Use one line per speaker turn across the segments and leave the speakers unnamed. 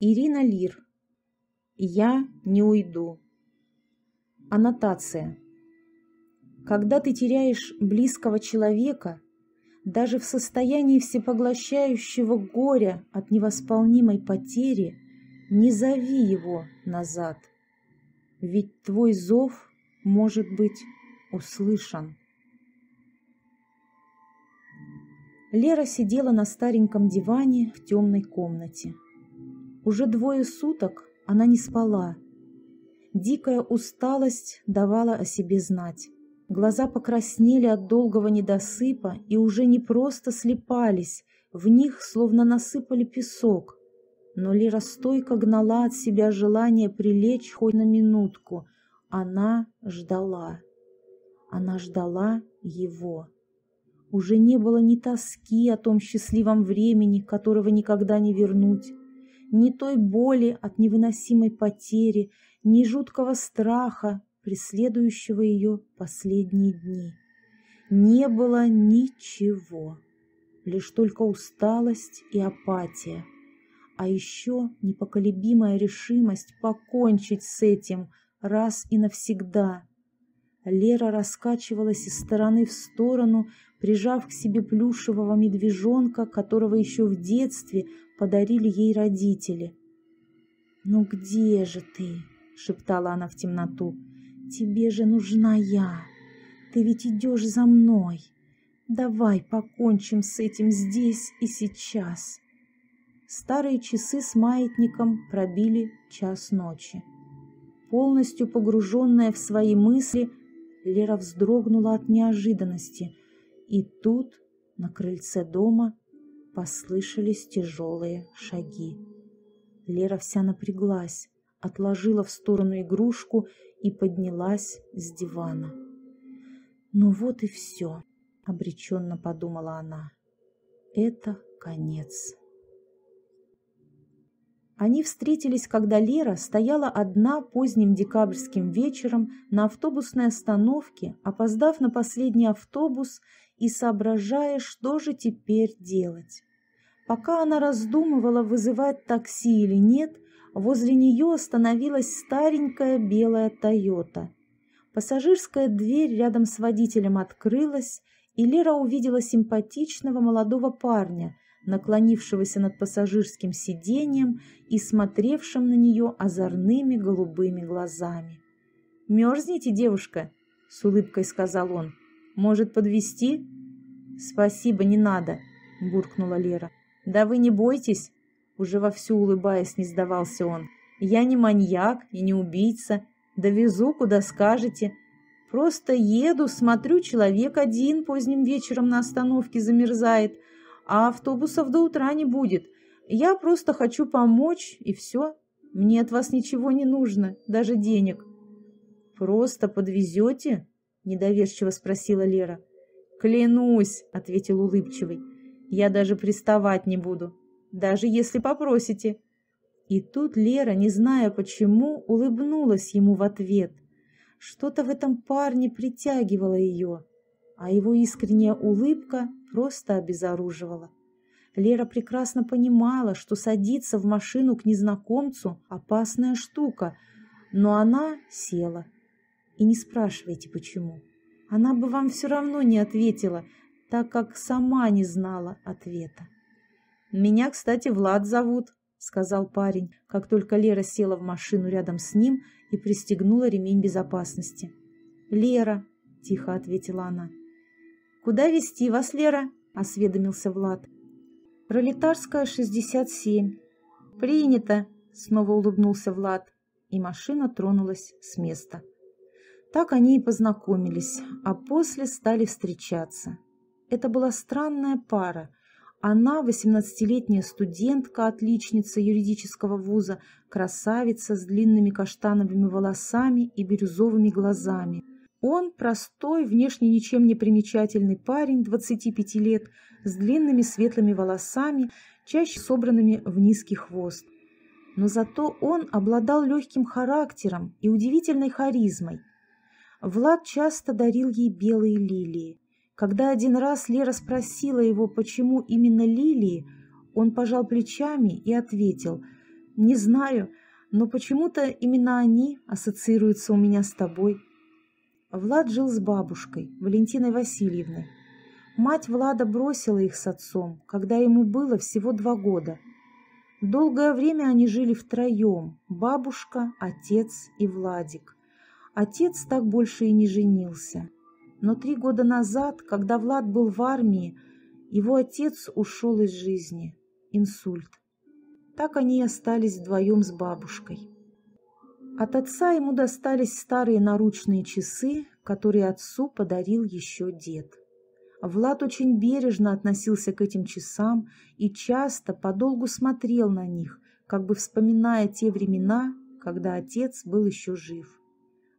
Ирина Лир. Я не уйду. Аннотация. Когда ты теряешь близкого человека, даже в состоянии всепоглощающего горя от невосполнимой потери, не зови его назад, ведь твой зов может быть услышан. Лера сидела на стареньком диване в темной комнате. Уже двое суток она не спала. Дикая усталость давала о себе знать. Глаза покраснели от долгого недосыпа и уже не просто слепались, в них словно насыпали песок. Но Лера стойко гнала от себя желание прилечь хоть на минутку. Она ждала. Она ждала его. Уже не было ни тоски о том счастливом времени, которого никогда не вернуть, ни той боли от невыносимой потери, ни жуткого страха, преследующего ее последние дни. Не было ничего, лишь только усталость и апатия, а еще непоколебимая решимость покончить с этим раз и навсегда – Лера раскачивалась из стороны в сторону, прижав к себе плюшевого медвежонка, которого еще в детстве подарили ей родители. «Ну где же ты?» — шептала она в темноту. «Тебе же нужна я. Ты ведь идешь за мной. Давай покончим с этим здесь и сейчас». Старые часы с маятником пробили час ночи. Полностью погруженная в свои мысли — Лера вздрогнула от неожиданности, и тут на крыльце дома послышались тяжелые шаги. Лера вся напряглась, отложила в сторону игрушку и поднялась с дивана. «Ну вот и все», — обреченно подумала она. «Это конец». Они встретились, когда Лера стояла одна поздним декабрьским вечером на автобусной остановке, опоздав на последний автобус и соображая, что же теперь делать. Пока она раздумывала, вызывать такси или нет, возле нее остановилась старенькая белая «Тойота». Пассажирская дверь рядом с водителем открылась, и Лера увидела симпатичного молодого парня – наклонившегося над пассажирским сиденьем и смотревшим на нее озорными голубыми глазами. «Мерзнете, девушка?» — с улыбкой сказал он. «Может, подвести? «Спасибо, не надо», — буркнула Лера. «Да вы не бойтесь», — уже вовсю улыбаясь, не сдавался он. «Я не маньяк и не убийца. Довезу, куда скажете. Просто еду, смотрю, человек один поздним вечером на остановке замерзает, а автобусов до утра не будет. Я просто хочу помочь, и все. Мне от вас ничего не нужно, даже денег». «Просто подвезете?» – недоверчиво спросила Лера. «Клянусь», – ответил улыбчивый. «Я даже приставать не буду, даже если попросите». И тут Лера, не зная почему, улыбнулась ему в ответ. Что-то в этом парне притягивало ее, а его искренняя улыбка просто обезоруживала. Лера прекрасно понимала, что садиться в машину к незнакомцу – опасная штука, но она села. И не спрашивайте, почему. Она бы вам все равно не ответила, так как сама не знала ответа. «Меня, кстати, Влад зовут», — сказал парень, как только Лера села в машину рядом с ним и пристегнула ремень безопасности. «Лера», — тихо ответила она. «Куда везти вас, Лера?» – осведомился Влад. «Пролетарская, 67». «Принято!» – снова улыбнулся Влад, и машина тронулась с места. Так они и познакомились, а после стали встречаться. Это была странная пара. Она, восемнадцатилетняя студентка, отличница юридического вуза, красавица с длинными каштановыми волосами и бирюзовыми глазами – он простой, внешне ничем не примечательный парень, 25 лет, с длинными светлыми волосами, чаще собранными в низкий хвост. Но зато он обладал легким характером и удивительной харизмой. Влад часто дарил ей белые лилии. Когда один раз Лера спросила его, почему именно лилии, он пожал плечами и ответил, Не знаю, но почему-то именно они ассоциируются у меня с тобой. Влад жил с бабушкой, Валентиной Васильевной. Мать Влада бросила их с отцом, когда ему было всего два года. Долгое время они жили втроем – бабушка, отец и Владик. Отец так больше и не женился. Но три года назад, когда Влад был в армии, его отец ушел из жизни. Инсульт. Так они и остались вдвоем с бабушкой. От отца ему достались старые наручные часы, которые отцу подарил еще дед. Влад очень бережно относился к этим часам и часто подолгу смотрел на них, как бы вспоминая те времена, когда отец был еще жив.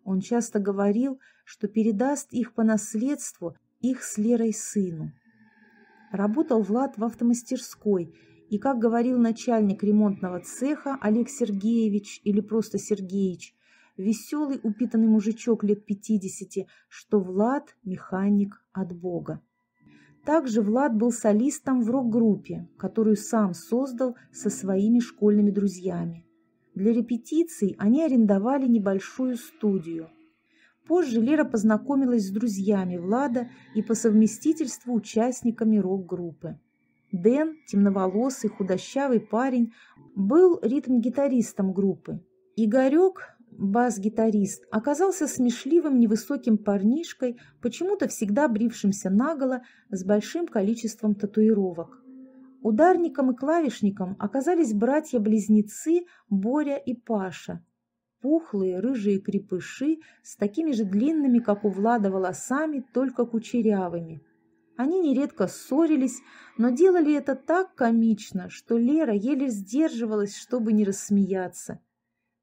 Он часто говорил, что передаст их по наследству их с Лерой сыну. Работал Влад в автомастерской, и, как говорил начальник ремонтного цеха Олег Сергеевич или просто Сергеевич, веселый упитанный мужичок лет пятидесяти, что Влад – механик от Бога. Также Влад был солистом в рок-группе, которую сам создал со своими школьными друзьями. Для репетиций они арендовали небольшую студию. Позже Лера познакомилась с друзьями Влада и по совместительству участниками рок-группы. Дэн, темноволосый, худощавый парень, был ритм-гитаристом группы. Игорек, бас-гитарист, оказался смешливым невысоким парнишкой, почему-то всегда брившимся наголо, с большим количеством татуировок. Ударником и клавишником оказались братья-близнецы Боря и Паша. Пухлые рыжие крепыши с такими же длинными, как у Влада, волосами, только кучерявыми. Они нередко ссорились, но делали это так комично, что Лера еле сдерживалась, чтобы не рассмеяться.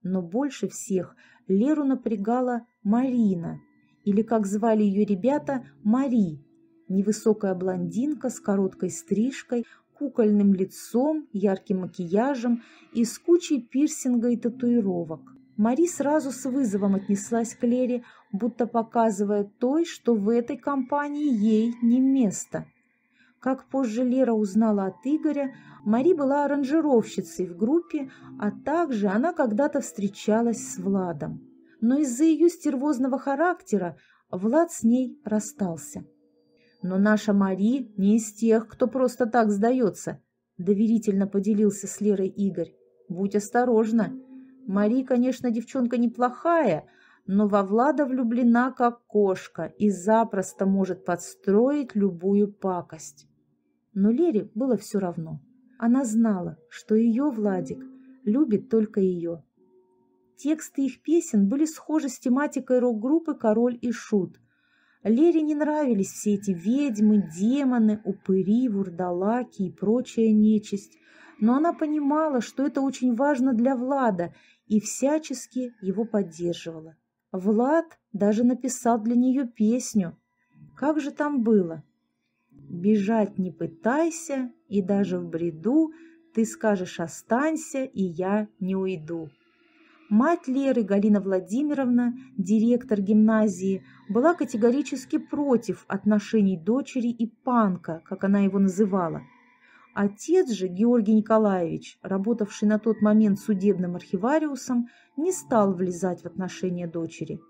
Но больше всех Леру напрягала Марина, или, как звали ее ребята, Мари, невысокая блондинка с короткой стрижкой, кукольным лицом, ярким макияжем и с кучей пирсинга и татуировок. Мари сразу с вызовом отнеслась к Лере, будто показывая той, что в этой компании ей не место. Как позже Лера узнала от Игоря, Мари была аранжировщицей в группе, а также она когда-то встречалась с Владом. Но из-за ее стервозного характера Влад с ней расстался. «Но наша Мари не из тех, кто просто так сдается», – доверительно поделился с Лерой Игорь. «Будь осторожна. Мари, конечно, девчонка неплохая, но во Влада влюблена как кошка и запросто может подстроить любую пакость». Но Лере было все равно. Она знала, что ее Владик любит только ее. Тексты их песен были схожи с тематикой рок-группы «Король и Шут». Лере не нравились все эти ведьмы, демоны, упыри, вурдалаки и прочая нечисть, но она понимала, что это очень важно для Влада и всячески его поддерживала. Влад даже написал для нее песню. Как же там было? Бежать не пытайся, и даже в бреду ты скажешь «останься», и я не уйду. Мать Леры, Галина Владимировна, директор гимназии, была категорически против отношений дочери и панка, как она его называла. Отец же, Георгий Николаевич, работавший на тот момент судебным архивариусом, не стал влезать в отношения дочери.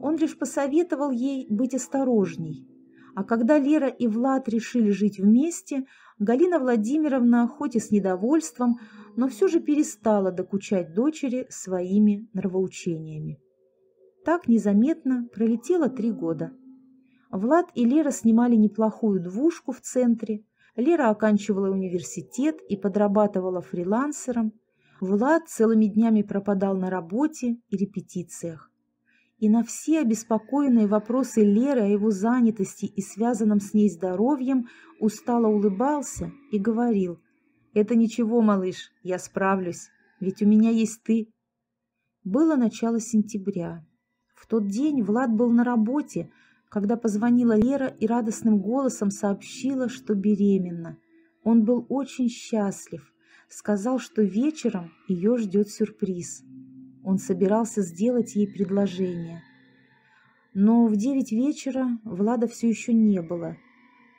Он лишь посоветовал ей быть осторожней, а когда Лера и Влад решили жить вместе, Галина Владимировна, хоть и с недовольством, но все же перестала докучать дочери своими нравоучениями. Так незаметно пролетело три года. Влад и Лера снимали неплохую двушку в центре. Лера оканчивала университет и подрабатывала фрилансером. Влад целыми днями пропадал на работе и репетициях и на все обеспокоенные вопросы Леры о его занятости и связанном с ней здоровьем устало улыбался и говорил «Это ничего, малыш, я справлюсь, ведь у меня есть ты». Было начало сентября. В тот день Влад был на работе, когда позвонила Лера и радостным голосом сообщила, что беременна. Он был очень счастлив, сказал, что вечером ее ждет сюрприз. Он собирался сделать ей предложение. Но в девять вечера Влада все еще не было.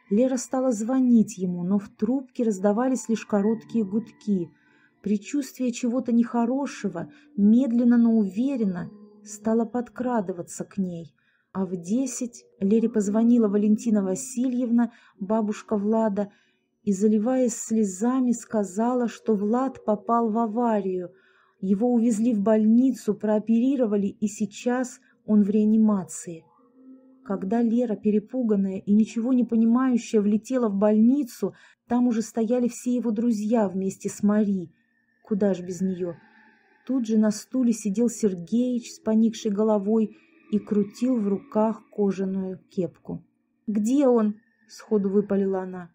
Лера стала звонить ему, но в трубке раздавались лишь короткие гудки. Предчувствие чего-то нехорошего, медленно, но уверенно, стало подкрадываться к ней. А в десять Лере позвонила Валентина Васильевна, бабушка Влада, и, заливаясь слезами, сказала, что Влад попал в аварию. Его увезли в больницу, прооперировали, и сейчас он в реанимации. Когда Лера, перепуганная и ничего не понимающая, влетела в больницу, там уже стояли все его друзья вместе с Мари. Куда ж без нее? Тут же на стуле сидел Сергеич с поникшей головой и крутил в руках кожаную кепку. «Где он?» — сходу выпалила она.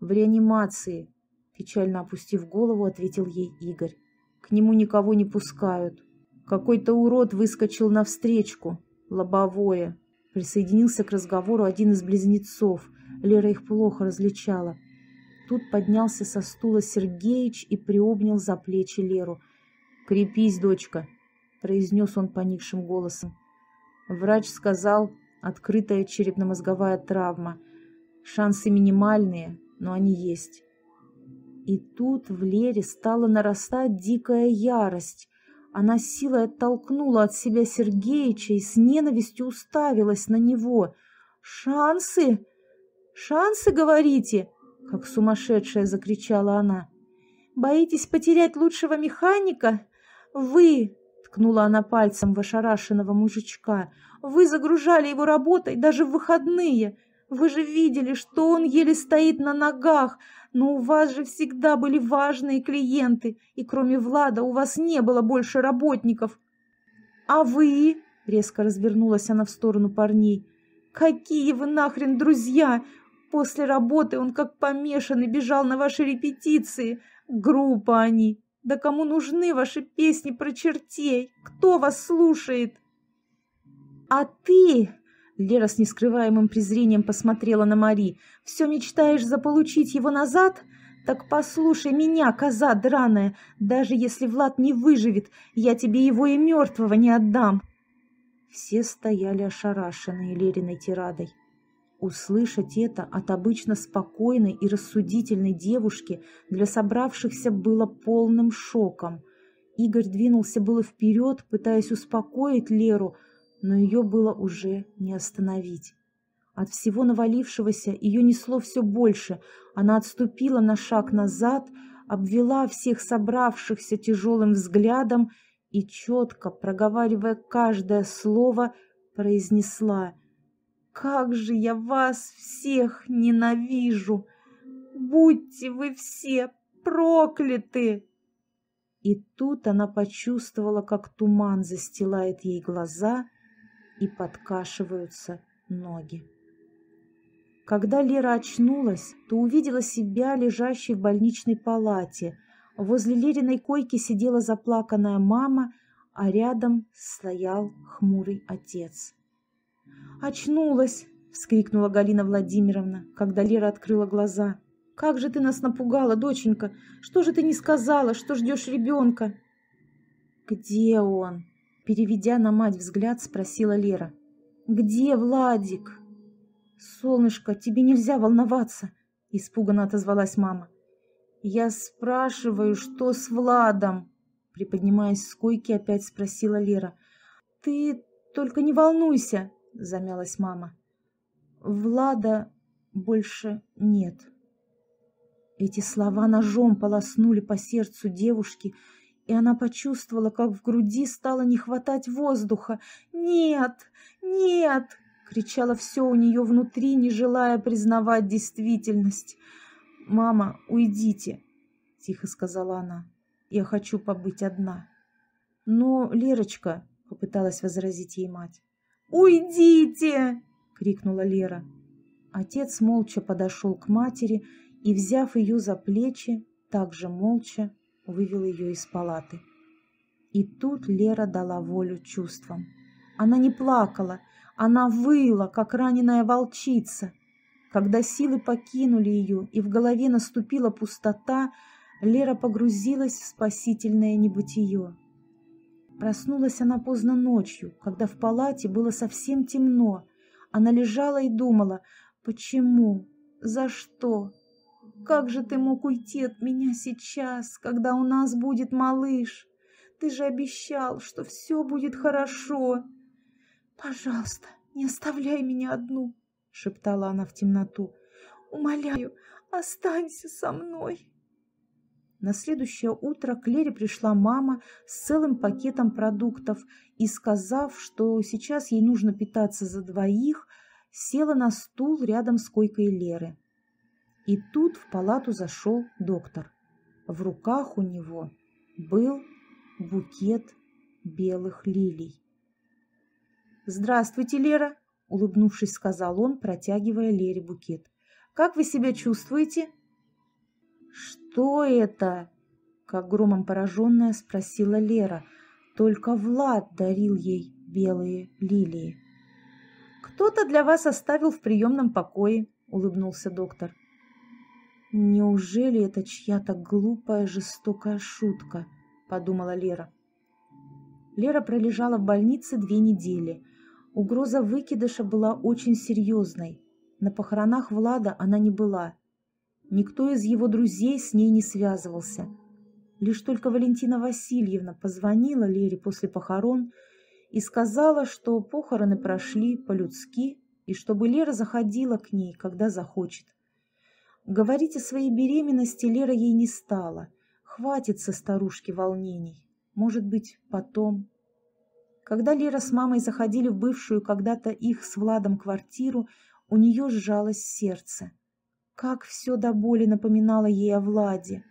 «В реанимации», — печально опустив голову, ответил ей Игорь. «К нему никого не пускают. Какой-то урод выскочил навстречку, лобовое». Присоединился к разговору один из близнецов. Лера их плохо различала. Тут поднялся со стула Сергеич и приобнял за плечи Леру. «Крепись, дочка», — произнес он поникшим голосом. Врач сказал, открытая черепно-мозговая травма. Шансы минимальные, но они есть. И тут в Лере стала нарастать дикая ярость. Она силой оттолкнула от себя Сергеича и с ненавистью уставилась на него. «Шансы? Шансы, говорите?» — как сумасшедшая закричала она. «Боитесь потерять лучшего механика? Вы, ткнула она пальцем в ошарашенного мужичка. «Вы загружали его работой даже в выходные. Вы же видели, что он еле стоит на ногах, но у вас же всегда были важные клиенты, и кроме Влада у вас не было больше работников». «А вы?» — резко развернулась она в сторону парней. «Какие вы нахрен друзья! После работы он как помешанный бежал на ваши репетиции. Группа они, да кому нужны ваши песни про чертей? Кто вас слушает? А ты, Лера с нескрываемым презрением посмотрела на Мари, все мечтаешь заполучить его назад? Так послушай меня, коза драная, даже если Влад не выживет, я тебе его и мертвого не отдам. Все стояли ошарашенные Лериной тирадой. Услышать это от обычно спокойной и рассудительной девушки для собравшихся было полным шоком. Игорь двинулся было вперед, пытаясь успокоить Леру, но ее было уже не остановить. От всего навалившегося ее несло все больше. Она отступила на шаг назад, обвела всех собравшихся тяжелым взглядом и, четко проговаривая каждое слово, произнесла — как же я вас всех ненавижу! Будьте вы все прокляты!» И тут она почувствовала, как туман застилает ей глаза и подкашиваются ноги. Когда Лера очнулась, то увидела себя лежащей в больничной палате. Возле Лериной койки сидела заплаканная мама, а рядом стоял хмурый отец. «Очнулась!» — вскрикнула Галина Владимировна, когда Лера открыла глаза. «Как же ты нас напугала, доченька! Что же ты не сказала, что ждешь ребенка?» «Где он?» — переведя на мать взгляд, спросила Лера. «Где Владик?» «Солнышко, тебе нельзя волноваться!» — испуганно отозвалась мама. «Я спрашиваю, что с Владом?» Приподнимаясь с койки, опять спросила Лера. «Ты только не волнуйся!» — замялась мама. «Влада больше нет». Эти слова ножом полоснули по сердцу девушки, и она почувствовала, как в груди стало не хватать воздуха. «Нет! Нет!» — кричало все у нее внутри, не желая признавать действительность. «Мама, уйдите!» — тихо сказала она. «Я хочу побыть одна». «Но, Лерочка!» — попыталась возразить ей мать. «Уйдите!» — крикнула Лера. Отец молча подошел к матери и, взяв ее за плечи, также молча вывел ее из палаты. И тут Лера дала волю чувствам. Она не плакала, она выла, как раненая волчица. Когда силы покинули ее и в голове наступила пустота, Лера погрузилась в спасительное небытие. Проснулась она поздно ночью, когда в палате было совсем темно. Она лежала и думала, почему, за что, как же ты мог уйти от меня сейчас, когда у нас будет малыш? Ты же обещал, что все будет хорошо. Пожалуйста, не оставляй меня одну, шептала она в темноту. Умоляю, останься со мной. На следующее утро к Лере пришла мама с целым пакетом продуктов и, сказав, что сейчас ей нужно питаться за двоих, села на стул рядом с койкой Леры. И тут в палату зашел доктор. В руках у него был букет белых лилий. «Здравствуйте, Лера!» — улыбнувшись, сказал он, протягивая Лере букет. «Как вы себя чувствуете?» «Что это?» — как громом пораженная спросила Лера. Только Влад дарил ей белые лилии. «Кто-то для вас оставил в приемном покое», — улыбнулся доктор. «Неужели это чья-то глупая, жестокая шутка?» — подумала Лера. Лера пролежала в больнице две недели. Угроза выкидыша была очень серьезной. На похоронах Влада она не была. Никто из его друзей с ней не связывался. Лишь только Валентина Васильевна позвонила Лере после похорон и сказала, что похороны прошли по-людски и чтобы Лера заходила к ней, когда захочет. Говорить о своей беременности Лера ей не стала. Хватит со старушки волнений. Может быть, потом. Когда Лера с мамой заходили в бывшую когда-то их с Владом квартиру, у нее сжалось сердце. Как все до боли напоминало ей о Владе.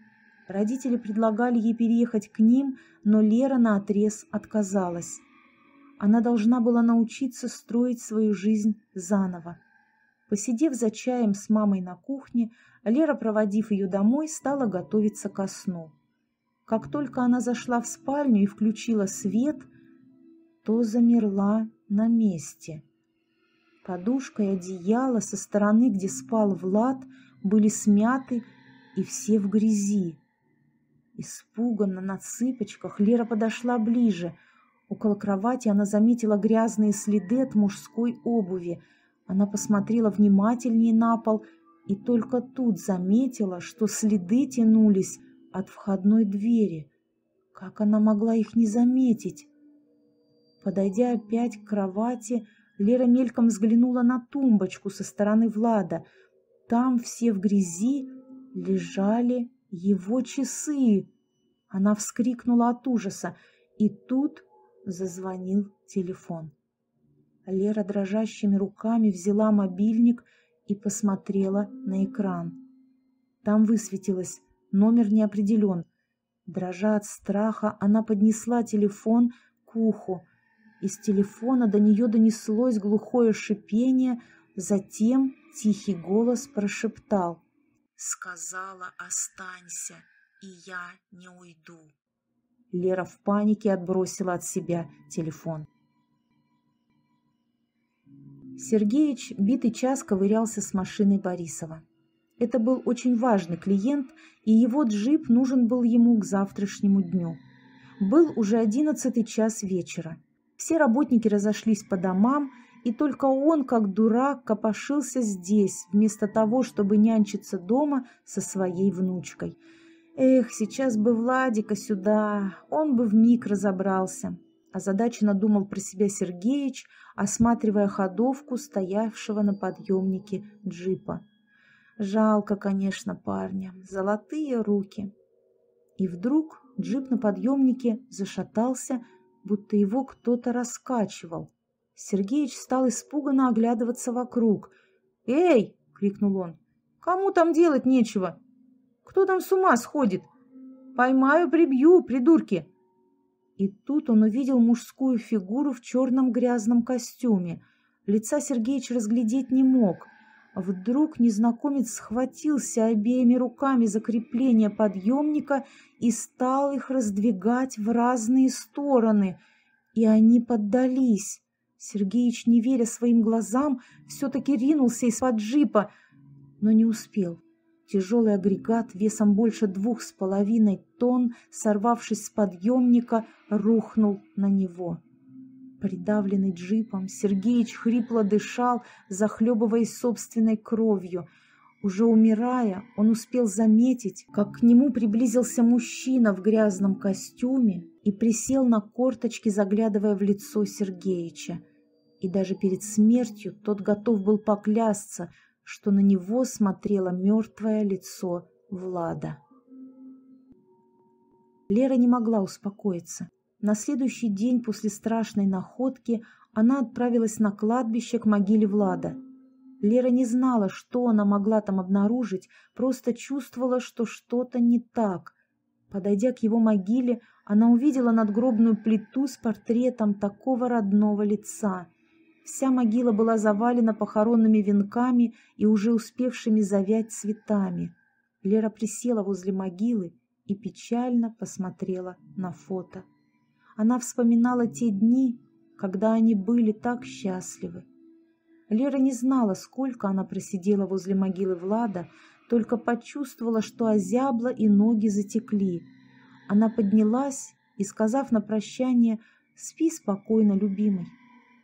Родители предлагали ей переехать к ним, но Лера наотрез отказалась. Она должна была научиться строить свою жизнь заново. Посидев за чаем с мамой на кухне, Лера, проводив ее домой, стала готовиться ко сну. Как только она зашла в спальню и включила свет, то замерла на месте. Подушка и одеяло со стороны, где спал Влад, были смяты и все в грязи. Испуганно на цыпочках Лера подошла ближе. Около кровати она заметила грязные следы от мужской обуви. Она посмотрела внимательнее на пол и только тут заметила, что следы тянулись от входной двери. Как она могла их не заметить? Подойдя опять к кровати, Лера мельком взглянула на тумбочку со стороны Влада. Там все в грязи лежали его часы. Она вскрикнула от ужаса, и тут зазвонил телефон. Лера дрожащими руками взяла мобильник и посмотрела на экран. Там высветилось «Номер не определен». Дрожа от страха, она поднесла телефон к уху. Из телефона до нее донеслось глухое шипение, затем тихий голос прошептал. «Сказала, останься, и я не уйду». Лера в панике отбросила от себя телефон. Сергеич битый час ковырялся с машиной Борисова. Это был очень важный клиент, и его джип нужен был ему к завтрашнему дню. Был уже одиннадцатый час вечера. Все работники разошлись по домам, и только он, как дурак, копошился здесь, вместо того, чтобы нянчиться дома со своей внучкой. Эх, сейчас бы Владика сюда, он бы вмиг разобрался. Озадаченно думал про себя Сергеич, осматривая ходовку стоявшего на подъемнике джипа. Жалко, конечно, парня, золотые руки. И вдруг джип на подъемнике зашатался, будто его кто-то раскачивал. Сергеич стал испуганно оглядываться вокруг. «Эй!» — крикнул он. «Кому там делать нечего? Кто там с ума сходит? Поймаю, прибью, придурки!» И тут он увидел мужскую фигуру в черном грязном костюме. Лица Сергеич разглядеть не мог. Вдруг незнакомец схватился обеими руками за крепление подъемника и стал их раздвигать в разные стороны. И они поддались. Сергеич, не веря своим глазам, все-таки ринулся из-под джипа, но не успел. Тяжелый агрегат весом больше двух с половиной тонн, сорвавшись с подъемника, рухнул на него. Придавленный джипом, Сергеич хрипло дышал, захлебываясь собственной кровью. Уже умирая, он успел заметить, как к нему приблизился мужчина в грязном костюме и присел на корточки, заглядывая в лицо Сергеича. И даже перед смертью тот готов был поклясться, что на него смотрело мертвое лицо Влада. Лера не могла успокоиться. На следующий день после страшной находки она отправилась на кладбище к могиле Влада. Лера не знала, что она могла там обнаружить, просто чувствовала, что что-то не так. Подойдя к его могиле, она увидела надгробную плиту с портретом такого родного лица. Вся могила была завалена похоронными венками и уже успевшими завять цветами. Лера присела возле могилы и печально посмотрела на фото. Она вспоминала те дни, когда они были так счастливы. Лера не знала, сколько она просидела возле могилы Влада, только почувствовала, что озябла и ноги затекли. Она поднялась и, сказав на прощание «Спи спокойно, любимый»,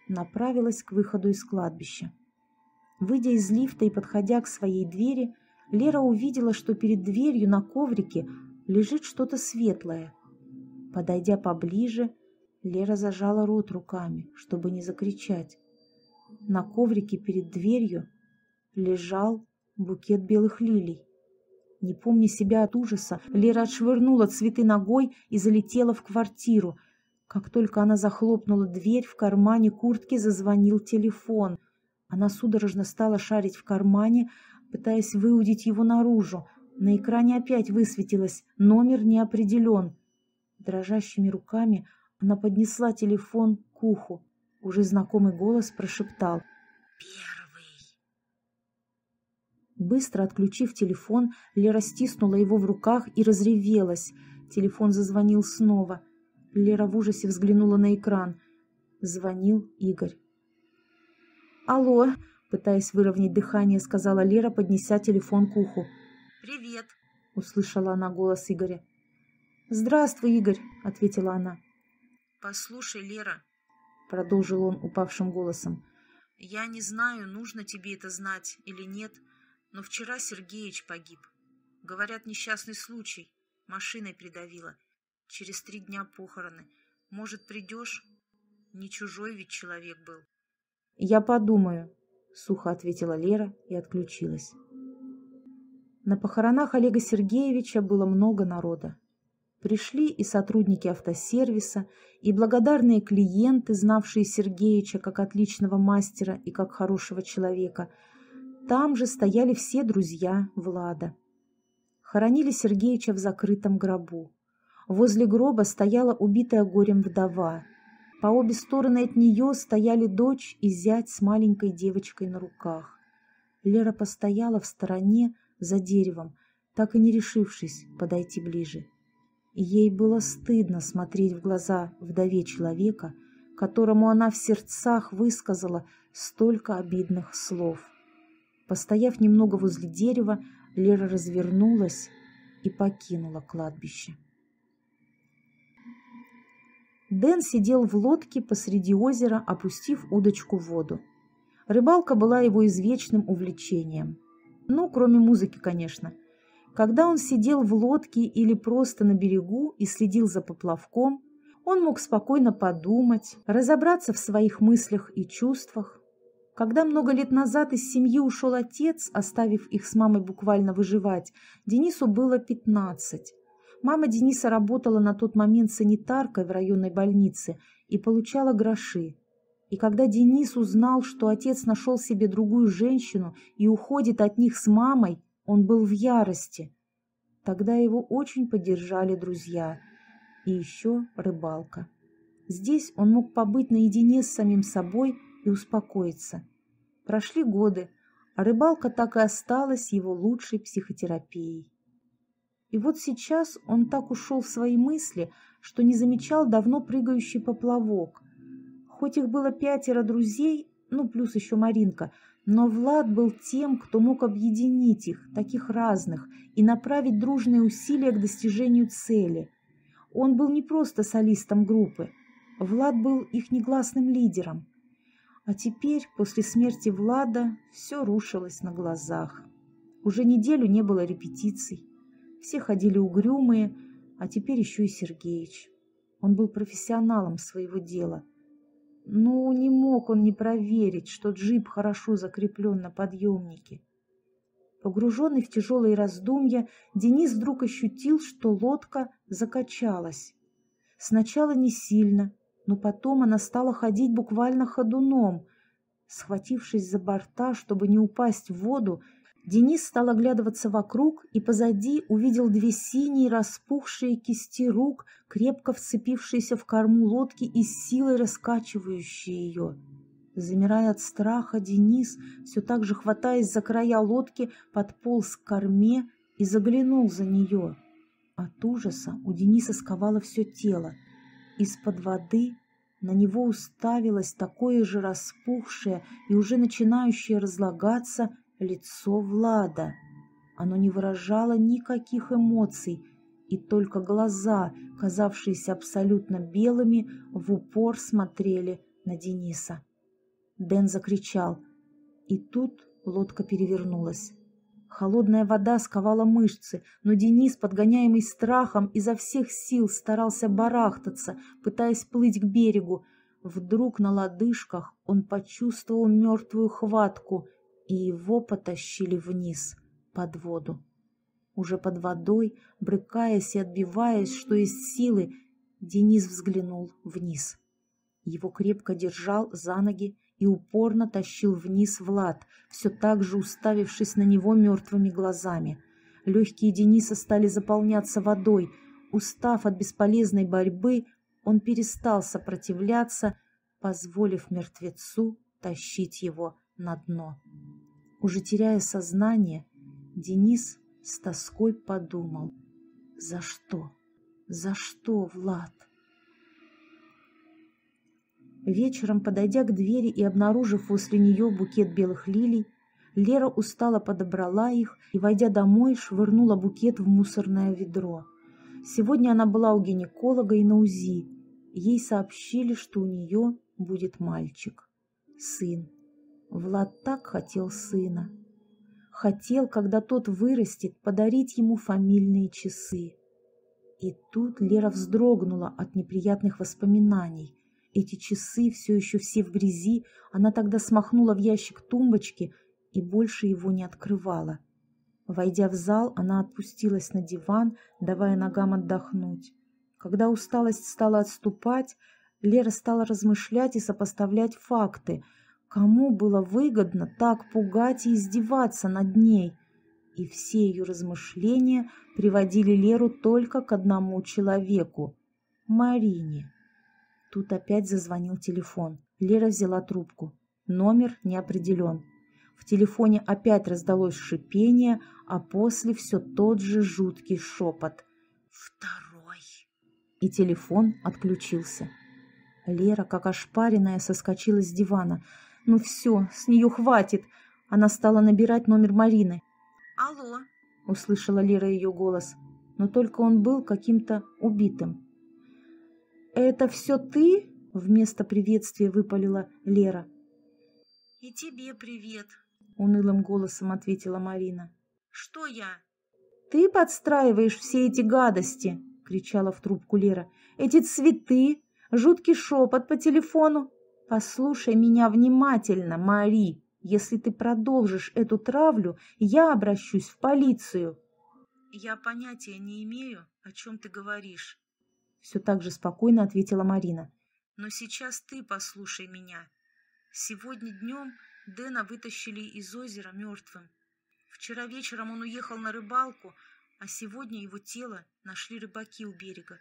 направилась к выходу из кладбища. Выйдя из лифта и подходя к своей двери, Лера увидела, что перед дверью на коврике лежит что-то светлое. Подойдя поближе, Лера зажала рот руками, чтобы не закричать. На коврике перед дверью лежал букет белых лилий. Не помня себя от ужаса, Лера отшвырнула цветы ногой и залетела в квартиру. Как только она захлопнула дверь, в кармане куртки зазвонил телефон. Она судорожно стала шарить в кармане, пытаясь выудить его наружу. На экране опять высветилось «Номер не определен». Дрожащими руками она поднесла телефон к уху. Уже знакомый голос прошептал «Первый». Быстро отключив телефон, Лера стиснула его в руках и разревелась. Телефон зазвонил снова. Лера в ужасе взглянула на экран. Звонил Игорь. «Алло!» — пытаясь выровнять дыхание, сказала Лера, поднеся телефон к уху.
«Привет!»
— услышала она голос Игоря. «Здравствуй, Игорь!» — ответила она.
«Послушай, Лера», —
продолжил он упавшим голосом, —
«я не знаю, нужно тебе это знать или нет, но вчера Сергеич погиб. Говорят, несчастный случай. Машиной придавило. Через три дня похороны. Может, придешь? Не чужой ведь человек был».
«Я подумаю», — сухо ответила Лера и отключилась. На похоронах Олега Сергеевича было много народа. Пришли и сотрудники автосервиса, и благодарные клиенты, знавшие Сергеича как отличного мастера и как хорошего человека. Там же стояли все друзья Влада. Хоронили Сергеича в закрытом гробу. Возле гроба стояла убитая горем вдова. По обе стороны от нее стояли дочь и зять с маленькой девочкой на руках. Лера постояла в стороне за деревом, так и не решившись подойти ближе. Ей было стыдно смотреть в глаза вдове человека, которому она в сердцах высказала столько обидных слов. Постояв немного возле дерева, Лера развернулась и покинула кладбище. Дэн сидел в лодке посреди озера, опустив удочку в воду. Рыбалка была его извечным увлечением. Ну, кроме музыки, конечно – когда он сидел в лодке или просто на берегу и следил за поплавком, он мог спокойно подумать, разобраться в своих мыслях и чувствах. Когда много лет назад из семьи ушел отец, оставив их с мамой буквально выживать, Денису было 15. Мама Дениса работала на тот момент санитаркой в районной больнице и получала гроши. И когда Денис узнал, что отец нашел себе другую женщину и уходит от них с мамой, он был в ярости. Тогда его очень поддержали друзья. И еще рыбалка. Здесь он мог побыть наедине с самим собой и успокоиться. Прошли годы, а рыбалка так и осталась его лучшей психотерапией. И вот сейчас он так ушел в свои мысли, что не замечал давно прыгающий поплавок. Хоть их было пятеро друзей, ну плюс еще Маринка – но Влад был тем, кто мог объединить их, таких разных, и направить дружные усилия к достижению цели. Он был не просто солистом группы. Влад был их негласным лидером. А теперь, после смерти Влада, все рушилось на глазах. Уже неделю не было репетиций. Все ходили угрюмые, а теперь еще и Сергеич. Он был профессионалом своего дела. Ну, не мог он не проверить, что джип хорошо закреплен на подъемнике. Погруженный в тяжелые раздумья, Денис вдруг ощутил, что лодка закачалась. Сначала не сильно, но потом она стала ходить буквально ходуном. Схватившись за борта, чтобы не упасть в воду, Денис стал оглядываться вокруг и позади увидел две синие распухшие кисти рук, крепко вцепившиеся в корму лодки и силой раскачивающие ее. Замирая от страха, Денис, все так же хватаясь за края лодки, подполз к корме и заглянул за нее. От ужаса у Дениса сковало все тело. Из-под воды на него уставилось такое же распухшее и уже начинающее разлагаться лицо Влада. Оно не выражало никаких эмоций, и только глаза, казавшиеся абсолютно белыми, в упор смотрели на Дениса. Дэн закричал, и тут лодка перевернулась. Холодная вода сковала мышцы, но Денис, подгоняемый страхом, изо всех сил старался барахтаться, пытаясь плыть к берегу. Вдруг на лодыжках он почувствовал мертвую хватку — и его потащили вниз, под воду. Уже под водой, брыкаясь и отбиваясь, что из силы, Денис взглянул вниз. Его крепко держал за ноги и упорно тащил вниз Влад, все так же уставившись на него мертвыми глазами. Легкие Дениса стали заполняться водой. Устав от бесполезной борьбы, он перестал сопротивляться, позволив мертвецу тащить его на дно. Уже теряя сознание, Денис с тоской подумал. За что? За что, Влад? Вечером, подойдя к двери и обнаружив после нее букет белых лилий, Лера устало подобрала их и, войдя домой, швырнула букет в мусорное ведро. Сегодня она была у гинеколога и на УЗИ. Ей сообщили, что у нее будет мальчик, сын. Влад так хотел сына. Хотел, когда тот вырастет, подарить ему фамильные часы. И тут Лера вздрогнула от неприятных воспоминаний. Эти часы все еще все в грязи, она тогда смахнула в ящик тумбочки и больше его не открывала. Войдя в зал, она отпустилась на диван, давая ногам отдохнуть. Когда усталость стала отступать, Лера стала размышлять и сопоставлять факты – Кому было выгодно так пугать и издеваться над ней? И все ее размышления приводили Леру только к одному человеку — Марине. Тут опять зазвонил телефон. Лера взяла трубку. Номер не определен. В телефоне опять раздалось шипение, а после все тот же жуткий шепот. «Второй!» И телефон отключился. Лера, как ошпаренная, соскочила с дивана — ну все, с нее хватит. Она стала набирать номер Марины.
«Алло!»
— услышала Лера ее голос, но только он был каким-то убитым. «Это все ты?» — вместо приветствия выпалила Лера.
«И тебе привет!»
— унылым голосом ответила Марина.
«Что я?»
«Ты подстраиваешь все эти гадости!» — кричала в трубку Лера. «Эти цветы, жуткий шепот по телефону. Послушай меня внимательно, Мари. Если ты продолжишь эту травлю, я обращусь в полицию.
Я понятия не имею, о чем ты говоришь.
Все так же спокойно ответила Марина.
Но сейчас ты послушай меня. Сегодня днем Дэна вытащили из озера мертвым. Вчера вечером он уехал на рыбалку, а сегодня его тело нашли рыбаки у берега.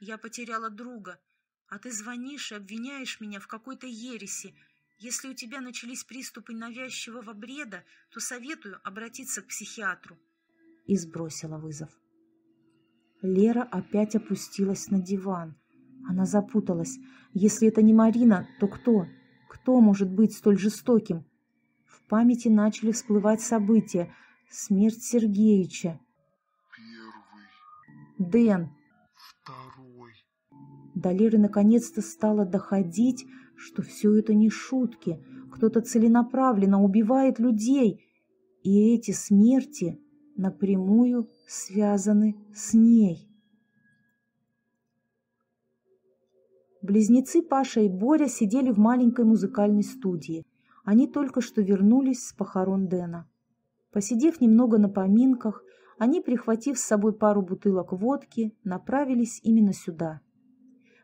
Я потеряла друга — а ты звонишь и обвиняешь меня в какой-то ереси. Если у тебя начались приступы навязчивого бреда, то советую обратиться к психиатру.
И сбросила вызов. Лера опять опустилась на диван. Она запуталась. Если это не Марина, то кто? Кто может быть столь жестоким? В памяти начали всплывать события. Смерть Сергеевича.
Первый.
Дэн.
Второй.
До Леры наконец-то стало доходить, что все это не шутки. Кто-то целенаправленно убивает людей. И эти смерти напрямую связаны с ней. Близнецы Паша и Боря сидели в маленькой музыкальной студии. Они только что вернулись с похорон Дэна. Посидев немного на поминках, они, прихватив с собой пару бутылок водки, направились именно сюда.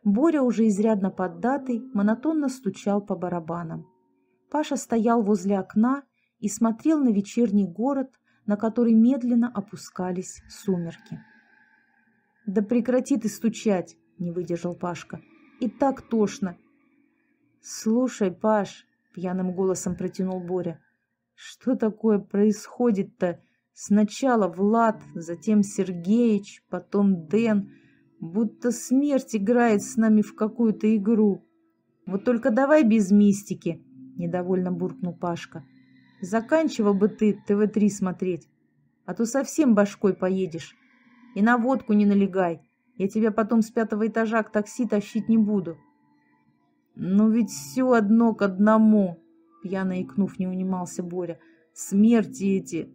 Боря, уже изрядно поддатый, монотонно стучал по барабанам. Паша стоял возле окна и смотрел на вечерний город, на который медленно опускались сумерки. «Да прекрати ты стучать!» — не выдержал Пашка. «И так тошно!» «Слушай, Паш!» — пьяным голосом протянул Боря. «Что такое происходит-то? Сначала Влад, затем Сергеич, потом Дэн. Будто смерть играет с нами в какую-то игру. Вот только давай без мистики!» — недовольно буркнул Пашка. Заканчивал бы ты ТВ-3 смотреть, а то совсем башкой поедешь. И на водку не налегай, я тебя потом с пятого этажа к такси тащить не буду. Ну ведь все одно к одному, пьяно икнув, не унимался Боря. Смерти эти,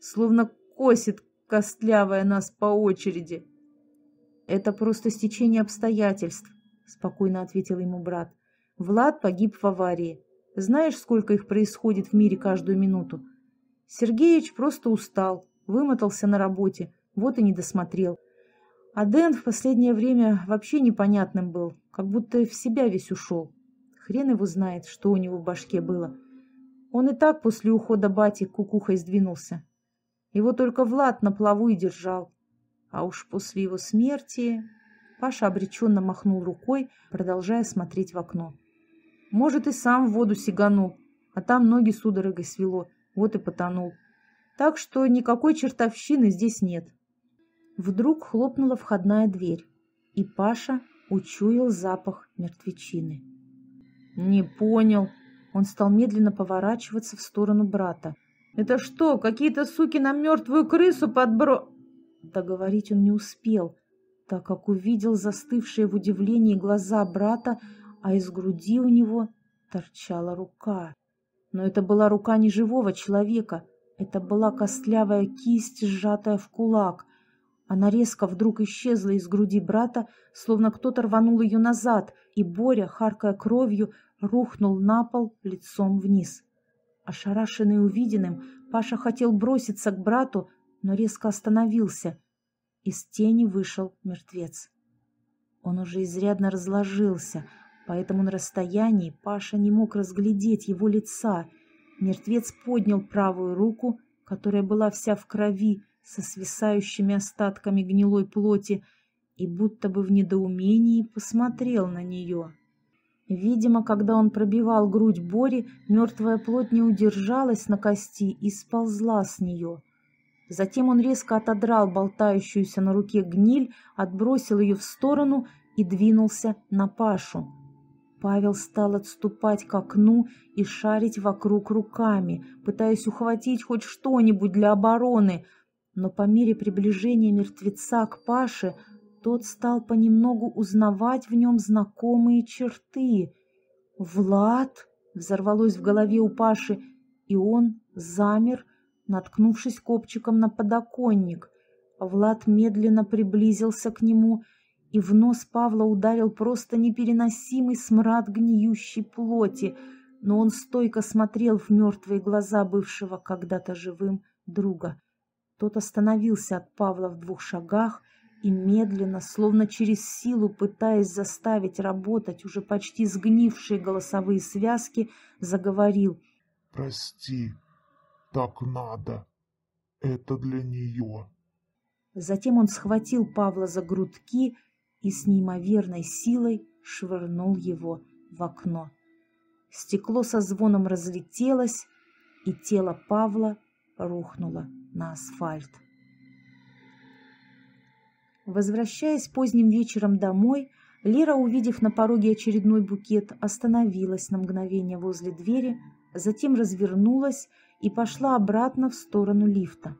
словно косит костлявая нас по очереди. Это просто стечение обстоятельств, спокойно ответил ему брат. Влад погиб в аварии. Знаешь, сколько их происходит в мире каждую минуту? Сергеич просто устал, вымотался на работе, вот и не досмотрел. А Дэн в последнее время вообще непонятным был, как будто в себя весь ушел. Хрен его знает, что у него в башке было. Он и так после ухода бати кукухой сдвинулся. Его только Влад на плаву и держал. А уж после его смерти... Паша обреченно махнул рукой, продолжая смотреть в окно. Может, и сам в воду сиганул, а там ноги судорогой свело, вот и потонул. Так что никакой чертовщины здесь нет. Вдруг хлопнула входная дверь, и Паша учуял запах мертвечины. «Не понял». Он стал медленно поворачиваться в сторону брата. «Это что, какие-то суки на мертвую крысу подбро...» Договорить он не успел, так как увидел застывшие в удивлении глаза брата, а из груди у него торчала рука. Но это была рука не живого человека, это была костлявая кисть, сжатая в кулак. Она резко вдруг исчезла из груди брата, словно кто-то рванул ее назад, и Боря, харкая кровью, рухнул на пол лицом вниз. Ошарашенный увиденным, Паша хотел броситься к брату, но резко остановился. Из тени вышел мертвец. Он уже изрядно разложился — поэтому на расстоянии Паша не мог разглядеть его лица. Мертвец поднял правую руку, которая была вся в крови, со свисающими остатками гнилой плоти, и будто бы в недоумении посмотрел на нее. Видимо, когда он пробивал грудь Бори, мертвая плоть не удержалась на кости и сползла с нее. Затем он резко отодрал болтающуюся на руке гниль, отбросил ее в сторону и двинулся на Пашу. Павел стал отступать к окну и шарить вокруг руками, пытаясь ухватить хоть что-нибудь для обороны, но по мере приближения мертвеца к Паше тот стал понемногу узнавать в нем знакомые черты. «Влад!» — взорвалось в голове у Паши, и он замер, наткнувшись копчиком на подоконник. Влад медленно приблизился к нему и в нос Павла ударил просто непереносимый смрад гниющей плоти, но он стойко смотрел в мертвые глаза бывшего когда-то живым друга. Тот остановился от Павла в двух шагах и медленно, словно через силу пытаясь заставить работать уже почти сгнившие голосовые связки, заговорил.
«Прости, так надо. Это для нее».
Затем он схватил Павла за грудки и с неимоверной силой швырнул его в окно. Стекло со звоном разлетелось, и тело Павла рухнуло на асфальт. Возвращаясь поздним вечером домой, Лера, увидев на пороге очередной букет, остановилась на мгновение возле двери, затем развернулась и пошла обратно в сторону лифта.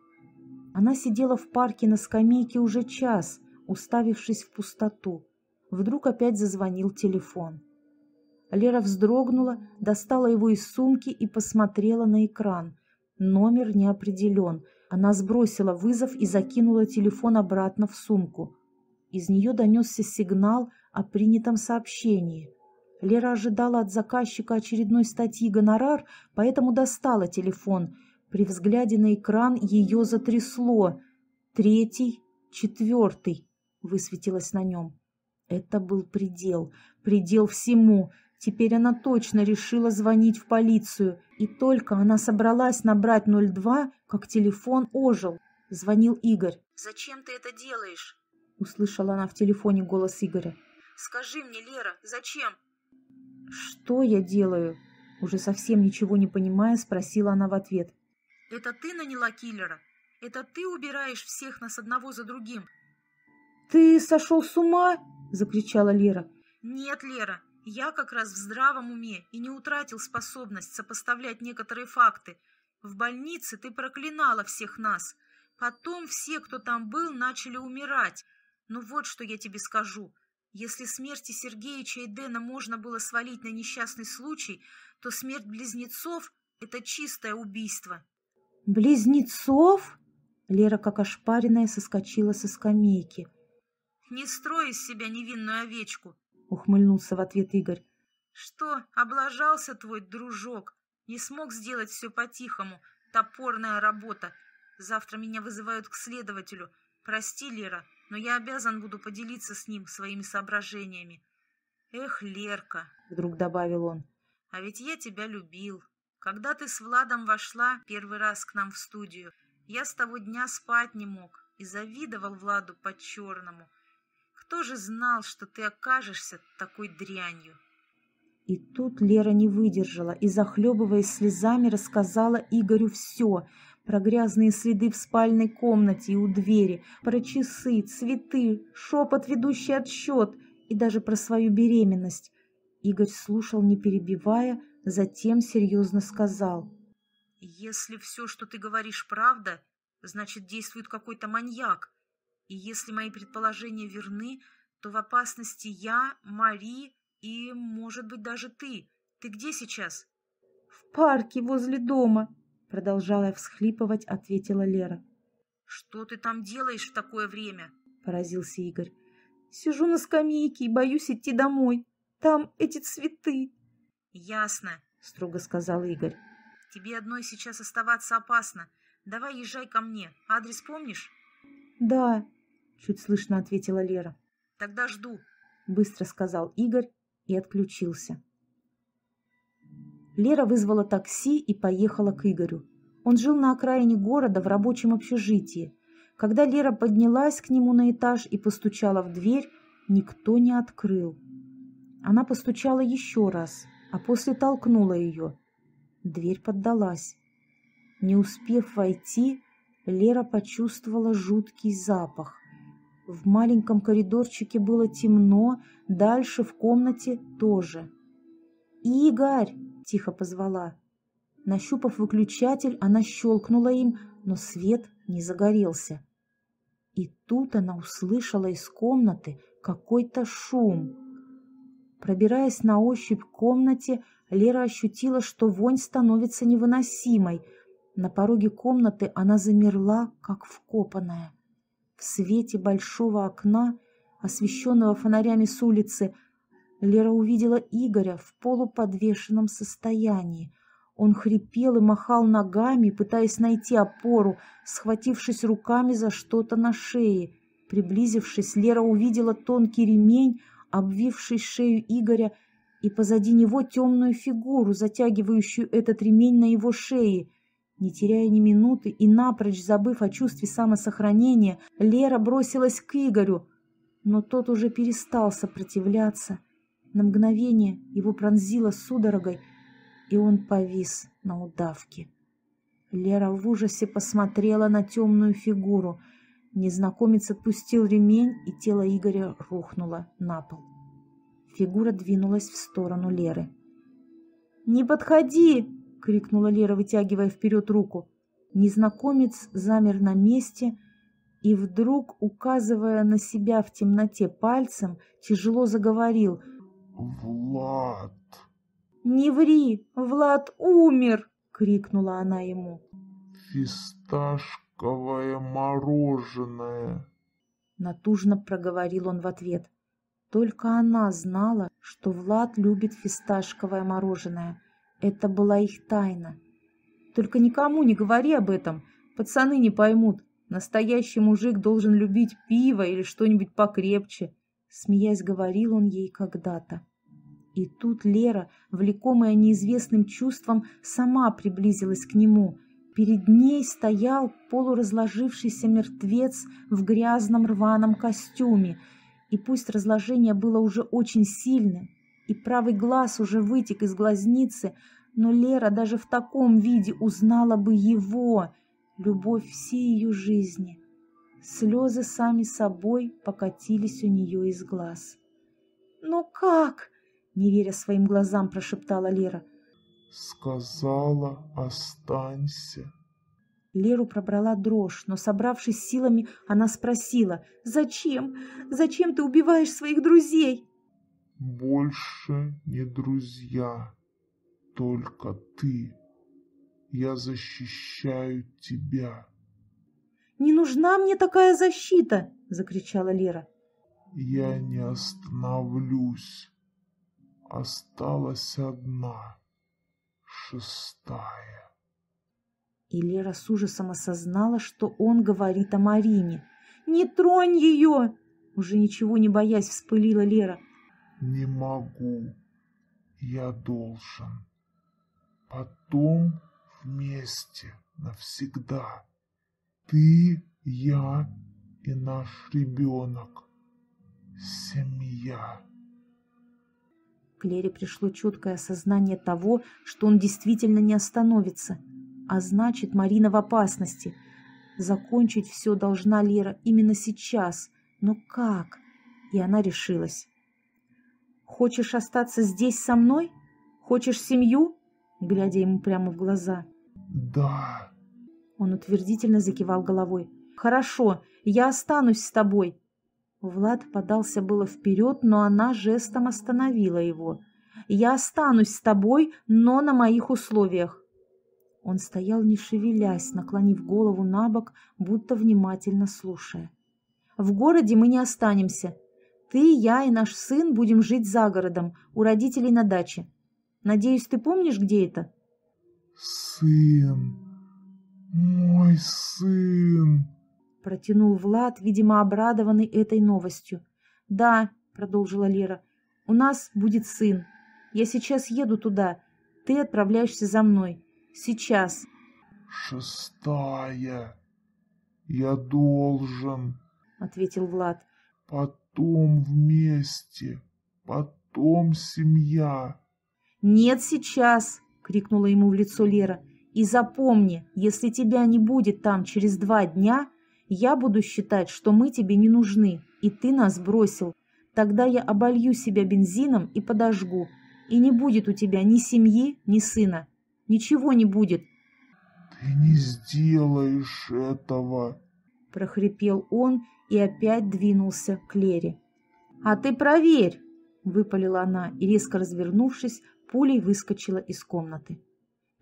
Она сидела в парке на скамейке уже час, уставившись в пустоту. Вдруг опять зазвонил телефон. Лера вздрогнула, достала его из сумки и посмотрела на экран. Номер не определен. Она сбросила вызов и закинула телефон обратно в сумку. Из нее донесся сигнал о принятом сообщении. Лера ожидала от заказчика очередной статьи «Гонорар», поэтому достала телефон. При взгляде на экран ее затрясло. Третий, четвертый высветилось на нем. Это был предел, предел всему. Теперь она точно решила звонить в полицию. И только она собралась набрать 02, как телефон ожил. Звонил Игорь.
«Зачем ты это делаешь?»
Услышала она в телефоне голос Игоря.
«Скажи мне, Лера, зачем?»
«Что я делаю?» Уже совсем ничего не понимая, спросила она в ответ.
«Это ты наняла киллера? Это ты убираешь всех нас одного за другим?»
«Ты сошел с ума?» – закричала Лера.
«Нет, Лера, я как раз в здравом уме и не утратил способность сопоставлять некоторые факты. В больнице ты проклинала всех нас. Потом все, кто там был, начали умирать. Но вот что я тебе скажу. Если смерти Сергеича и Дэна можно было свалить на несчастный случай, то смерть близнецов — это чистое убийство.
«Близнецов?» Лера, как ошпаренная, соскочила со скамейки.
«Не строй из себя невинную овечку», —
ухмыльнулся в ответ Игорь.
«Что, облажался твой дружок? Не смог сделать все по-тихому. Топорная работа. Завтра меня вызывают к следователю. Прости, Лера, но я обязан буду поделиться с ним своими соображениями. Эх, Лерка,
вдруг добавил он,
а ведь я тебя любил. Когда ты с Владом вошла первый раз к нам в студию, я с того дня спать не мог и завидовал Владу по-черному. Кто же знал, что ты окажешься такой дрянью?
И тут Лера не выдержала и, захлебываясь слезами, рассказала Игорю все про грязные следы в спальной комнате и у двери, про часы, цветы, шепот, ведущий отсчет и даже про свою беременность. Игорь слушал, не перебивая, затем серьезно сказал.
«Если все, что ты говоришь, правда, значит, действует какой-то маньяк. И если мои предположения верны, то в опасности я, Мари и, может быть, даже ты. Ты где сейчас?»
«В парке возле дома», Продолжая всхлипывать, ответила Лера.
«Что ты там делаешь в такое время?»
Поразился Игорь. «Сижу на скамейке и боюсь идти домой. Там эти цветы».
«Ясно», —
строго сказал Игорь.
«Тебе одной сейчас оставаться опасно. Давай езжай ко мне. Адрес помнишь?»
«Да», — чуть слышно ответила Лера.
«Тогда жду», —
быстро сказал Игорь и отключился. Лера вызвала такси и поехала к Игорю. Он жил на окраине города в рабочем общежитии. Когда Лера поднялась к нему на этаж и постучала в дверь, никто не открыл. Она постучала еще раз, а после толкнула ее. Дверь поддалась. Не успев войти, Лера почувствовала жуткий запах. В маленьком коридорчике было темно, дальше в комнате тоже. «Игорь!» — тихо позвала. Нащупав выключатель, она щелкнула им, но свет не загорелся. И тут она услышала из комнаты какой-то шум. Пробираясь на ощупь к комнате, Лера ощутила, что вонь становится невыносимой. На пороге комнаты она замерла, как вкопанная. В свете большого окна, освещенного фонарями с улицы, Лера увидела Игоря в полуподвешенном состоянии. Он хрипел и махал ногами, пытаясь найти опору, схватившись руками за что-то на шее. Приблизившись, Лера увидела тонкий ремень, обвивший шею Игоря, и позади него темную фигуру, затягивающую этот ремень на его шее. Не теряя ни минуты и напрочь забыв о чувстве самосохранения, Лера бросилась к Игорю, но тот уже перестал сопротивляться на мгновение его пронзило судорогой, и он повис на удавке. Лера в ужасе посмотрела на темную фигуру. Незнакомец отпустил ремень, и тело Игоря рухнуло на пол. Фигура двинулась в сторону Леры. «Не подходи!» — крикнула Лера, вытягивая вперед руку. Незнакомец замер на месте и вдруг, указывая на себя в темноте пальцем, тяжело заговорил —
Влад.
«Не ври! Влад умер!» — крикнула она ему.
Фисташковое мороженое.
Натужно проговорил он в ответ. Только она знала, что Влад любит фисташковое мороженое. Это была их тайна. Только никому не говори об этом, пацаны не поймут. Настоящий мужик должен любить пиво или что-нибудь покрепче, смеясь, говорил он ей когда-то. И тут Лера, влекомая неизвестным чувством, сама приблизилась к нему. Перед ней стоял полуразложившийся мертвец в грязном рваном костюме — и пусть разложение было уже очень сильным, и правый глаз уже вытек из глазницы, но Лера даже в таком виде узнала бы его, любовь всей ее жизни. Слезы сами собой покатились у нее из глаз. «Но как?» — не веря своим глазам, прошептала Лера.
«Сказала, останься».
Леру пробрала дрожь, но, собравшись силами, она спросила, «Зачем? Зачем ты убиваешь своих друзей?»
«Больше не друзья, только ты. Я защищаю тебя».
«Не нужна мне такая защита!» — закричала Лера.
«Я не остановлюсь. Осталась одна, шестая».
И Лера с ужасом осознала, что он говорит о Марине. «Не тронь ее!» Уже ничего не боясь, вспылила Лера.
«Не могу. Я должен. Потом вместе, навсегда. Ты, я и наш ребенок. Семья».
К Лере пришло четкое осознание того, что он действительно не остановится – а значит, Марина в опасности. Закончить все должна Лера именно сейчас. Но как? И она решилась. «Хочешь остаться здесь со мной? Хочешь семью?» Глядя ему прямо в глаза.
«Да».
Он утвердительно закивал головой. «Хорошо, я останусь с тобой». Влад подался было вперед, но она жестом остановила его. «Я останусь с тобой, но на моих условиях». Он стоял, не шевелясь, наклонив голову на бок, будто внимательно слушая. «В городе мы не останемся. Ты, я и наш сын будем жить за городом, у родителей на даче. Надеюсь, ты помнишь, где это?»
«Сын! Мой сын!»
Протянул Влад, видимо, обрадованный этой новостью. «Да», — продолжила Лера, — «у нас будет сын. Я сейчас еду туда. Ты отправляешься за мной. Сейчас.
Шестая. Я должен.
Ответил Влад.
Потом вместе. Потом семья.
Нет сейчас, крикнула ему в лицо Лера. И запомни, если тебя не будет там через два дня, я буду считать, что мы тебе не нужны, и ты нас бросил. Тогда я оболью себя бензином и подожгу, и не будет у тебя ни семьи, ни сына. Ничего не будет.
Ты не сделаешь этого,
прохрипел он и опять двинулся к Лере. А ты проверь, выпалила она и резко развернувшись, пулей выскочила из комнаты.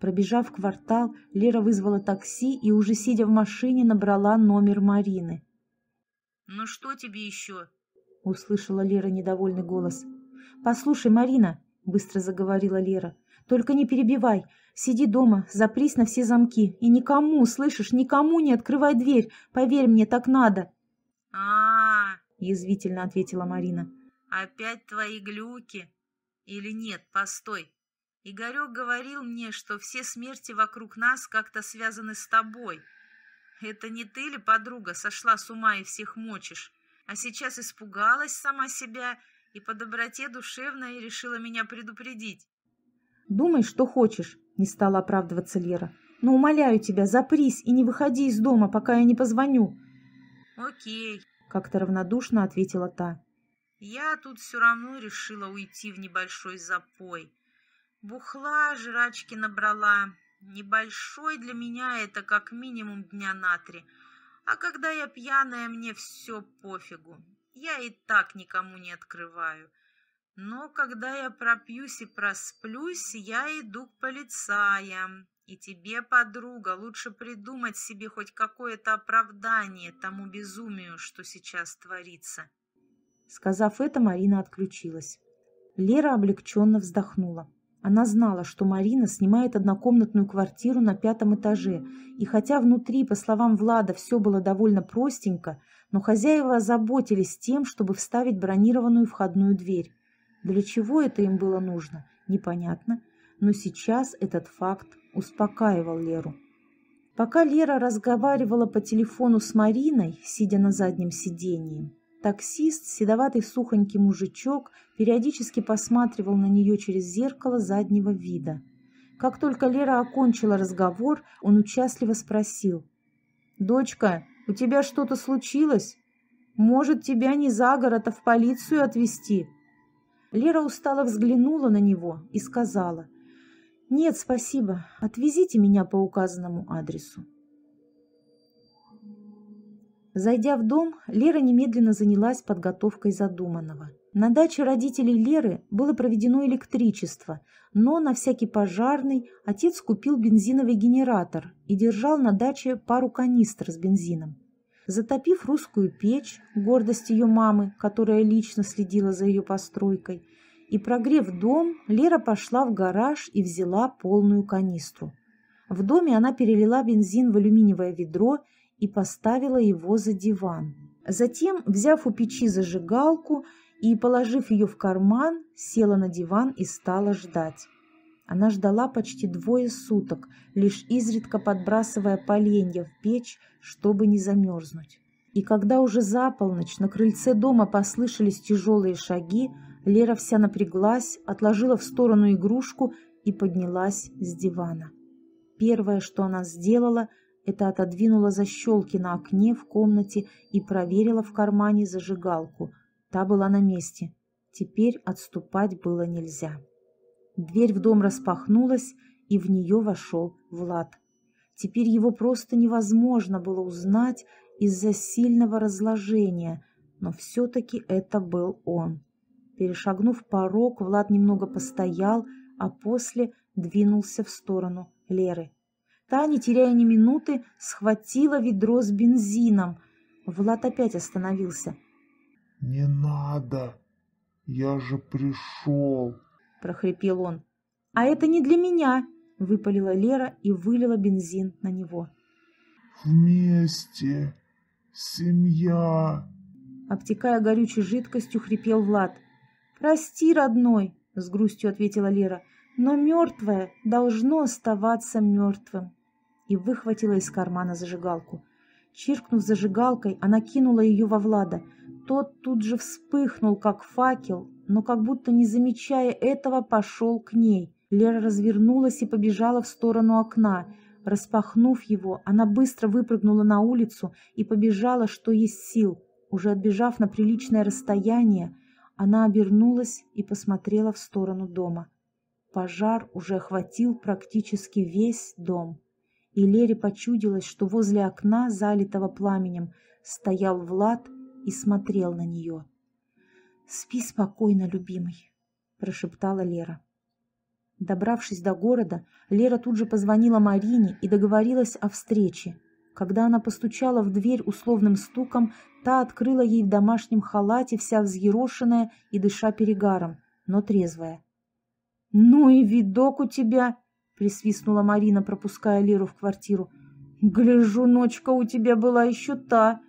Пробежав квартал, Лера вызвала такси и уже сидя в машине набрала номер Марины.
«Ну что тебе еще?»
— услышала Лера недовольный голос. «Послушай, Марина», — быстро заговорила Лера, — «только не перебивай. Сиди дома, запрись на все замки. И никому, слышишь, никому не открывай дверь. Поверь мне, так надо.
а, -а, -а
язвительно ответила Марина.
«Опять твои глюки? Или нет, постой. Игорек говорил мне, что все смерти вокруг нас как-то связаны с тобой. Это не ты ли, подруга, сошла с ума и всех мочишь, а сейчас испугалась сама себя и по доброте душевной решила меня предупредить?»
«Думай, что хочешь. Не стала оправдываться Лера. «Но умоляю тебя, запрись и не выходи из дома, пока я не позвоню».
«Окей», —
как-то равнодушно ответила та.
«Я тут все равно решила уйти в небольшой запой. Бухла, жрачки набрала. Небольшой для меня это как минимум дня на три. А когда я пьяная, мне все пофигу. Я и так никому не открываю». Но когда я пропьюсь и просплюсь, я иду к полицаям. И тебе, подруга, лучше придумать себе хоть какое-то оправдание тому безумию, что сейчас творится.
Сказав это, Марина отключилась. Лера облегченно вздохнула. Она знала, что Марина снимает однокомнатную квартиру на пятом этаже, и хотя внутри, по словам Влада, все было довольно простенько, но хозяева озаботились тем, чтобы вставить бронированную входную дверь. Для чего это им было нужно, непонятно, но сейчас этот факт успокаивал Леру. Пока Лера разговаривала по телефону с Мариной, сидя на заднем сиденье, таксист, седоватый сухонький мужичок, периодически посматривал на нее через зеркало заднего вида. Как только Лера окончила разговор, он участливо спросил. «Дочка, у тебя что-то случилось? Может, тебя не за город, а в полицию отвезти?» Лера устало взглянула на него и сказала. «Нет, спасибо. Отвезите меня по указанному адресу». Зайдя в дом, Лера немедленно занялась подготовкой задуманного. На даче родителей Леры было проведено электричество, но на всякий пожарный отец купил бензиновый генератор и держал на даче пару канистр с бензином. Затопив русскую печь, гордость ее мамы, которая лично следила за ее постройкой, и прогрев дом, Лера пошла в гараж и взяла полную канистру. В доме она перелила бензин в алюминиевое ведро и поставила его за диван. Затем, взяв у печи зажигалку и положив ее в карман, села на диван и стала ждать. Она ждала почти двое суток, лишь изредка подбрасывая поленья в печь, чтобы не замерзнуть. И когда уже за полночь на крыльце дома послышались тяжелые шаги, Лера вся напряглась, отложила в сторону игрушку и поднялась с дивана. Первое, что она сделала, это отодвинула защелки на окне в комнате и проверила в кармане зажигалку. Та была на месте. Теперь отступать было нельзя. Дверь в дом распахнулась, и в нее вошел Влад. Теперь его просто невозможно было узнать из-за сильного разложения, но все-таки это был он. Перешагнув порог, Влад немного постоял, а после двинулся в сторону Леры. Та, не теряя ни минуты, схватила ведро с бензином. Влад опять остановился.
«Не надо! Я же пришел!»
— прохрипел он. «А это не для меня!» — выпалила Лера и вылила бензин на него.
«Вместе! Семья!»
Обтекая горючей жидкостью, хрипел Влад. «Прости, родной!» — с грустью ответила Лера. «Но мертвое должно оставаться мертвым!» И выхватила из кармана зажигалку. Чиркнув зажигалкой, она кинула ее во Влада. Тот тут же вспыхнул, как факел, но как будто не замечая этого, пошел к ней. Лера развернулась и побежала в сторону окна. Распахнув его, она быстро выпрыгнула на улицу и побежала, что есть сил. Уже отбежав на приличное расстояние, она обернулась и посмотрела в сторону дома. Пожар уже охватил практически весь дом. И Лере почудилось, что возле окна, залитого пламенем, стоял Влад и смотрел на нее. «Спи спокойно, любимый», — прошептала Лера. Добравшись до города, Лера тут же позвонила Марине и договорилась о встрече. Когда она постучала в дверь условным стуком, та открыла ей в домашнем халате, вся взъерошенная и дыша перегаром, но трезвая. «Ну и видок у тебя!» — присвистнула Марина, пропуская Леру в квартиру. «Гляжу, ночка у тебя была еще та!»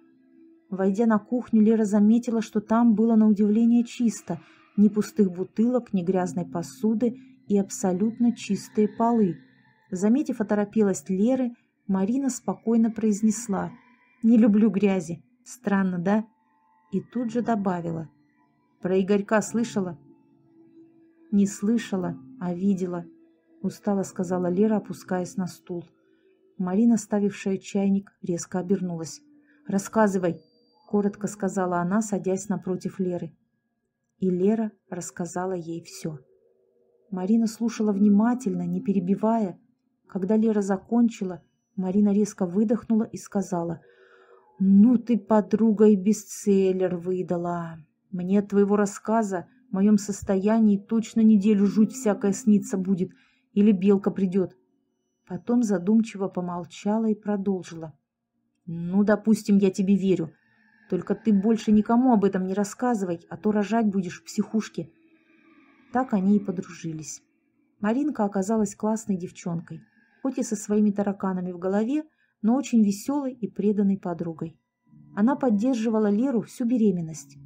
Войдя на кухню, Лера заметила, что там было на удивление чисто. Ни пустых бутылок, ни грязной посуды и абсолютно чистые полы. Заметив оторопелость Леры, Марина спокойно произнесла «Не люблю грязи. Странно, да?» И тут же добавила «Про Игорька слышала?» «Не слышала, а видела», — устало сказала Лера, опускаясь на стул. Марина, ставившая чайник, резко обернулась. «Рассказывай», — коротко сказала она, садясь напротив Леры. И Лера рассказала ей все. Марина слушала внимательно, не перебивая. Когда Лера закончила, Марина резко выдохнула и сказала, «Ну ты, подруга, и бестселлер выдала. Мне от твоего рассказа в моем состоянии точно неделю жуть всякая снится будет, или белка придет». Потом задумчиво помолчала и продолжила. «Ну, допустим, я тебе верю. Только ты больше никому об этом не рассказывай, а то рожать будешь в психушке». Так они и подружились. Маринка оказалась классной девчонкой, хоть и со своими тараканами в голове, но очень веселой и преданной подругой. Она поддерживала Леру всю беременность.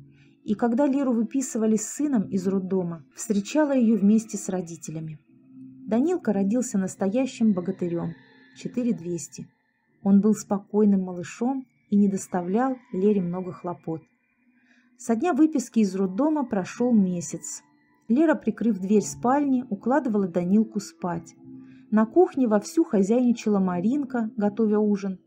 И когда Леру выписывали с сыном из роддома, встречала ее вместе с родителями. Данилка родился настоящим богатырем, 4200. Он был спокойным малышом и не доставлял Лере много хлопот. Со дня выписки из роддома прошел месяц. Лера, прикрыв дверь спальни, укладывала Данилку спать. На кухне вовсю хозяйничала Маринка, готовя ужин.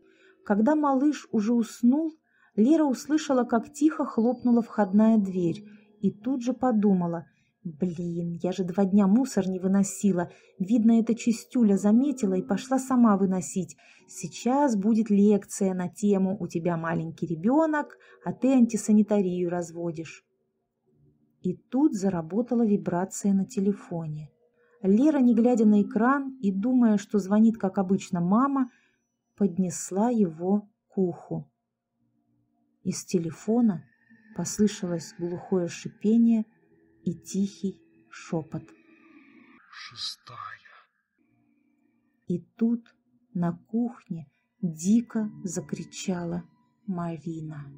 Когда малыш уже уснул, Лера услышала, как тихо хлопнула входная дверь, и тут же подумала, Блин, я же два дня мусор не выносила. Видно, эта чистюля заметила и пошла сама выносить. Сейчас будет лекция на тему «У тебя маленький ребенок, а ты антисанитарию разводишь». И тут заработала вибрация на телефоне. Лера, не глядя на экран и думая, что звонит, как обычно, мама, поднесла его к уху. Из телефона послышалось глухое шипение – и тихий шепот.
Шестая.
И тут на кухне дико закричала Марина.